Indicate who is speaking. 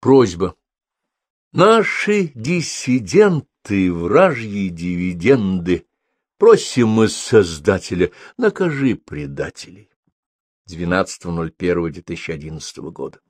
Speaker 1: Просьба. Наши диссиденты, вражьи дивиденды, просим мы Создателя, накажи предателей. 12.01.2011 года.